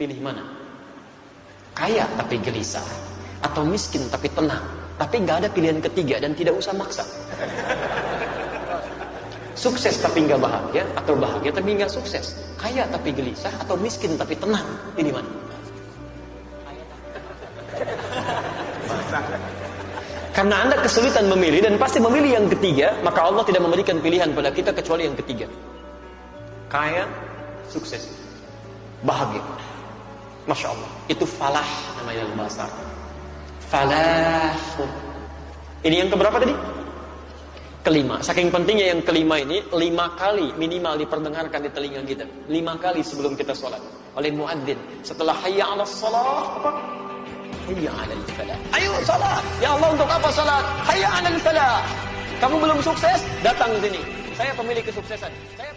Pilih mana? Kaya tapi gelisah atau miskin tapi tenang. Tapi nggak ada pilihan ketiga dan tidak usah maksa. Sukses tapi nggak bahagia atau bahagia tapi nggak sukses. Kaya tapi gelisah atau miskin tapi tenang. Pilih mana? Karena anda kesulitan memilih dan pasti memilih yang ketiga, maka Allah tidak memberikan pilihan pada kita kecuali yang ketiga. Kaya, sukses, bahagia. Masya Allah. Itu falah namanya dalam bahasa Falah. Ini yang keberapa tadi? Kelima. Saking pentingnya yang kelima ini, lima kali minimal diperdengarkan di telinga kita. Lima kali sebelum kita sholat. Oleh muadzin. Setelah hayya ala sholat, apa? Hayya ala falah. Ayo sholat. Ya Allah untuk apa sholat? Hayya ala falah. Kamu belum sukses? Datang ke sini. Saya pemilik kesuksesan. Saya